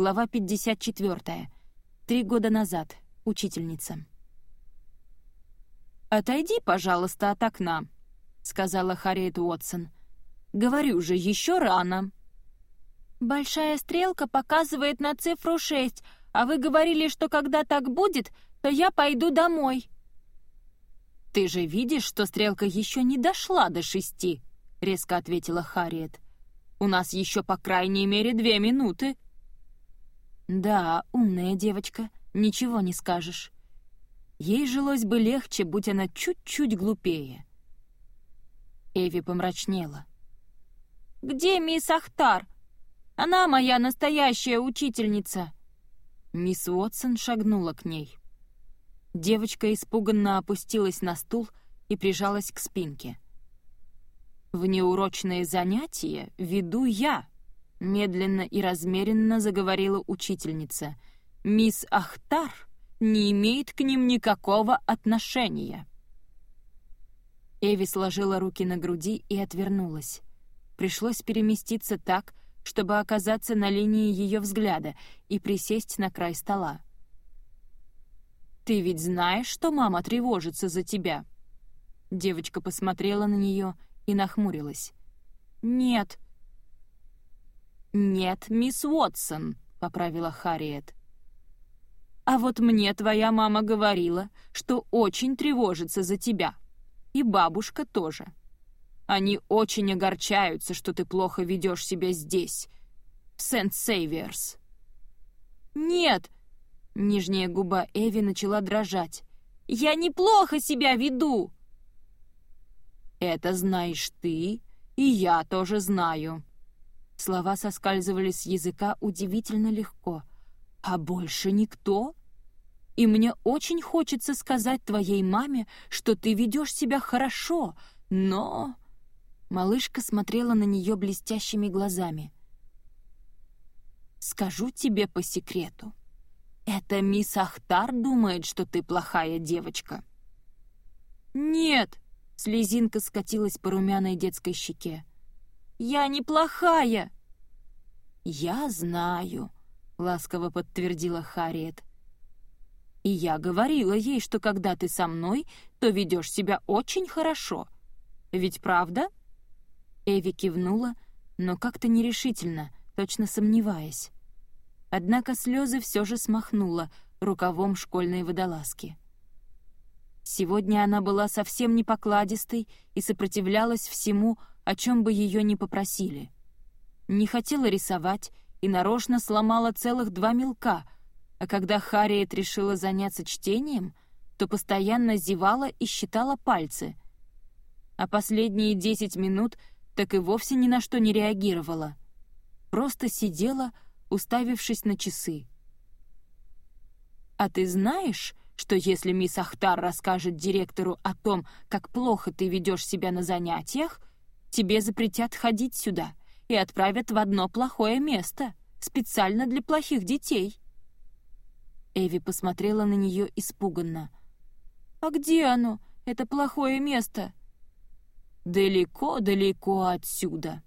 Глава 54. Три года назад. Учительница. «Отойди, пожалуйста, от окна», — сказала Харриет Уотсон. «Говорю же, еще рано». «Большая стрелка показывает на цифру шесть, а вы говорили, что когда так будет, то я пойду домой». «Ты же видишь, что стрелка еще не дошла до шести», — резко ответила Харриет. «У нас еще по крайней мере две минуты». «Да, умная девочка, ничего не скажешь. Ей жилось бы легче, будь она чуть-чуть глупее». Эви помрачнела. «Где мисс Ахтар? Она моя настоящая учительница!» Мисс Уотсон шагнула к ней. Девочка испуганно опустилась на стул и прижалась к спинке. «В неурочные занятия веду я», — медленно и размеренно заговорила учительница. «Мисс Ахтар не имеет к ним никакого отношения». Эви сложила руки на груди и отвернулась. Пришлось переместиться так, чтобы оказаться на линии ее взгляда и присесть на край стола. «Ты ведь знаешь, что мама тревожится за тебя?» Девочка посмотрела на нее и нахмурилась. «Нет». «Нет, мисс Уотсон», — поправила Харриет. «А вот мне твоя мама говорила, что очень тревожится за тебя. И бабушка тоже. Они очень огорчаются, что ты плохо ведешь себя здесь, в Сент-Сейверс». «Нет», Нижняя губа Эви начала дрожать. «Я неплохо себя веду!» «Это знаешь ты, и я тоже знаю». Слова соскальзывали с языка удивительно легко. «А больше никто?» «И мне очень хочется сказать твоей маме, что ты ведешь себя хорошо, но...» Малышка смотрела на нее блестящими глазами. «Скажу тебе по секрету. «Это мисс Ахтар думает, что ты плохая девочка?» «Нет!» — слезинка скатилась по румяной детской щеке. «Я неплохая!» «Я знаю», — ласково подтвердила Харриет. «И я говорила ей, что когда ты со мной, то ведешь себя очень хорошо. Ведь правда?» Эви кивнула, но как-то нерешительно, точно сомневаясь. Однако слезы все же смахнула рукавом школьной водолазки. Сегодня она была совсем не покладистой и сопротивлялась всему, о чем бы ее ни попросили. Не хотела рисовать и нарочно сломала целых два мелка, а когда Харриет решила заняться чтением, то постоянно зевала и считала пальцы. А последние десять минут так и вовсе ни на что не реагировала. Просто сидела, уставившись на часы. «А ты знаешь, что если мисс Ахтар расскажет директору о том, как плохо ты ведешь себя на занятиях, тебе запретят ходить сюда и отправят в одно плохое место, специально для плохих детей?» Эви посмотрела на нее испуганно. «А где оно, это плохое место?» «Далеко-далеко отсюда.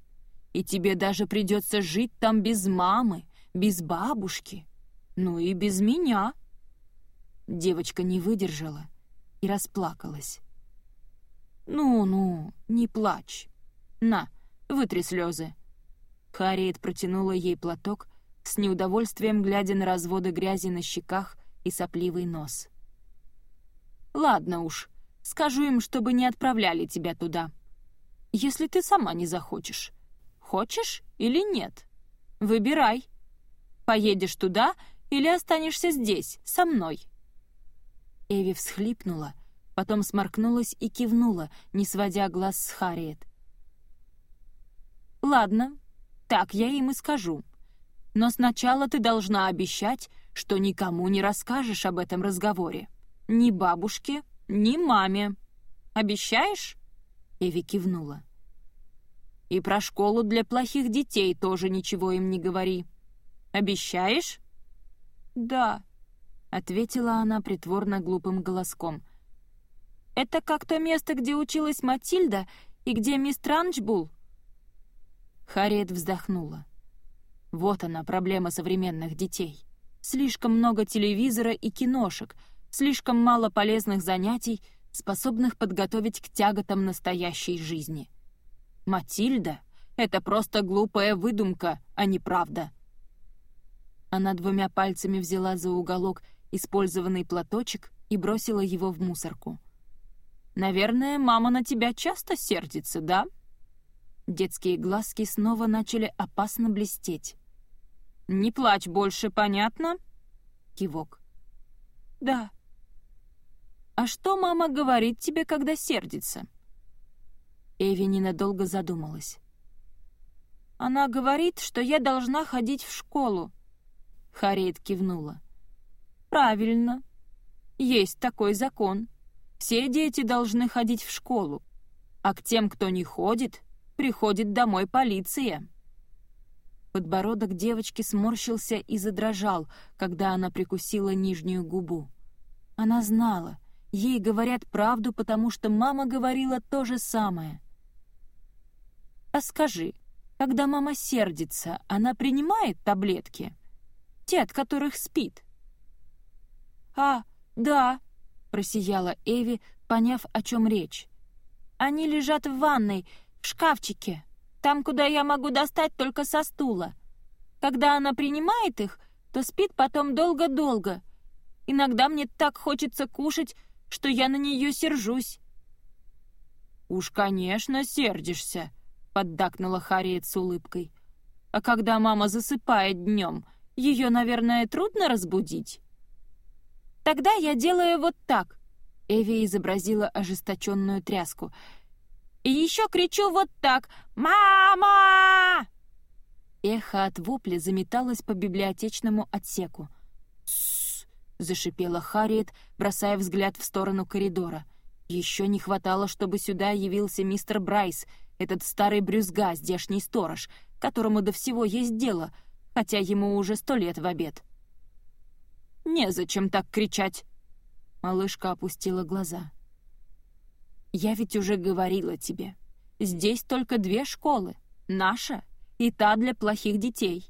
И тебе даже придется жить там без мамы, без бабушки, ну и без меня». Девочка не выдержала и расплакалась. «Ну-ну, не плачь. На, вытри слезы». Харриет протянула ей платок, с неудовольствием глядя на разводы грязи на щеках и сопливый нос. «Ладно уж, скажу им, чтобы не отправляли тебя туда. Если ты сама не захочешь. Хочешь или нет? Выбирай». Поедешь туда или останешься здесь, со мной?» Эви всхлипнула, потом сморкнулась и кивнула, не сводя глаз с Харриет. «Ладно, так я им и скажу. Но сначала ты должна обещать, что никому не расскажешь об этом разговоре. Ни бабушке, ни маме. Обещаешь?» Эви кивнула. «И про школу для плохих детей тоже ничего им не говори. Обещаешь?» «Да», — ответила она притворно глупым голоском. «Это как то место, где училась Матильда и где мисс Транчбул?» Харриет вздохнула. Вот она, проблема современных детей. Слишком много телевизора и киношек, слишком мало полезных занятий, способных подготовить к тяготам настоящей жизни. Матильда — это просто глупая выдумка, а не правда. Она двумя пальцами взяла за уголок использованный платочек и бросила его в мусорку. «Наверное, мама на тебя часто сердится, да?» Детские глазки снова начали опасно блестеть. «Не плачь больше, понятно?» Кивок. «Да». «А что мама говорит тебе, когда сердится?» Эви ненадолго задумалась. «Она говорит, что я должна ходить в школу». Харриет кивнула. «Правильно. Есть такой закон. Все дети должны ходить в школу. А к тем, кто не ходит, приходит домой полиция». Подбородок девочки сморщился и задрожал, когда она прикусила нижнюю губу. Она знала, ей говорят правду, потому что мама говорила то же самое. «А скажи, когда мама сердится, она принимает таблетки? Те, от которых спит?» «А, да», — просияла Эви, поняв, о чем речь. «Они лежат в ванной, в шкафчике, там, куда я могу достать только со стула. Когда она принимает их, то спит потом долго-долго. Иногда мне так хочется кушать, что я на нее сержусь». «Уж, конечно, сердишься», — поддакнула Харриет с улыбкой. «А когда мама засыпает днем, ее, наверное, трудно разбудить?» «Тогда я делаю вот так», — Эви изобразила ожесточенную тряску — и еще кричу вот так «Мама!» Эхо от вопля заметалось по библиотечному отсеку. «Тссс!» — зашипела Харриет, бросая взгляд в сторону коридора. «Еще не хватало, чтобы сюда явился мистер Брайс, этот старый брюзга, здешний сторож, которому до всего есть дело, хотя ему уже сто лет в обед». «Незачем так кричать!» Малышка опустила глаза. «Я ведь уже говорила тебе. Здесь только две школы. Наша и та для плохих детей.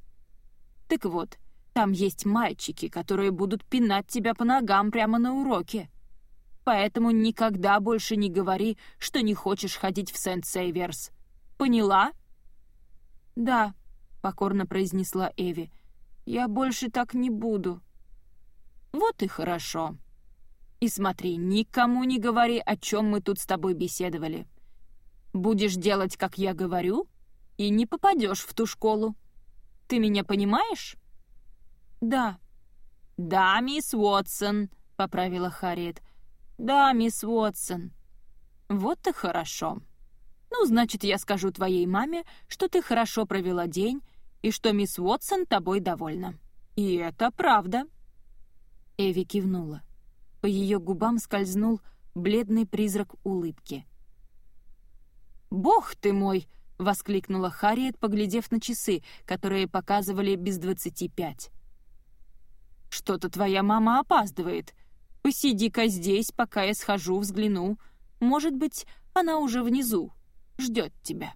Так вот, там есть мальчики, которые будут пинать тебя по ногам прямо на уроке. Поэтому никогда больше не говори, что не хочешь ходить в Сент-Сейверс. Поняла?» «Да», — покорно произнесла Эви. «Я больше так не буду». «Вот и хорошо», и смотри, никому не говори, о чем мы тут с тобой беседовали. Будешь делать, как я говорю, и не попадешь в ту школу. Ты меня понимаешь?» «Да». «Да, мисс Уотсон», — поправила Харриет. «Да, мисс Уотсон». «Вот и хорошо. Ну, значит, я скажу твоей маме, что ты хорошо провела день и что мисс Уотсон тобой довольна. И это правда». Эви кивнула. По ее губам скользнул бледный призрак улыбки. «Бог ты мой!» — воскликнула Харриет, поглядев на часы, которые показывали без двадцати пять. «Что-то твоя мама опаздывает. Посиди-ка здесь, пока я схожу, взгляну. Может быть, она уже внизу, ждет тебя».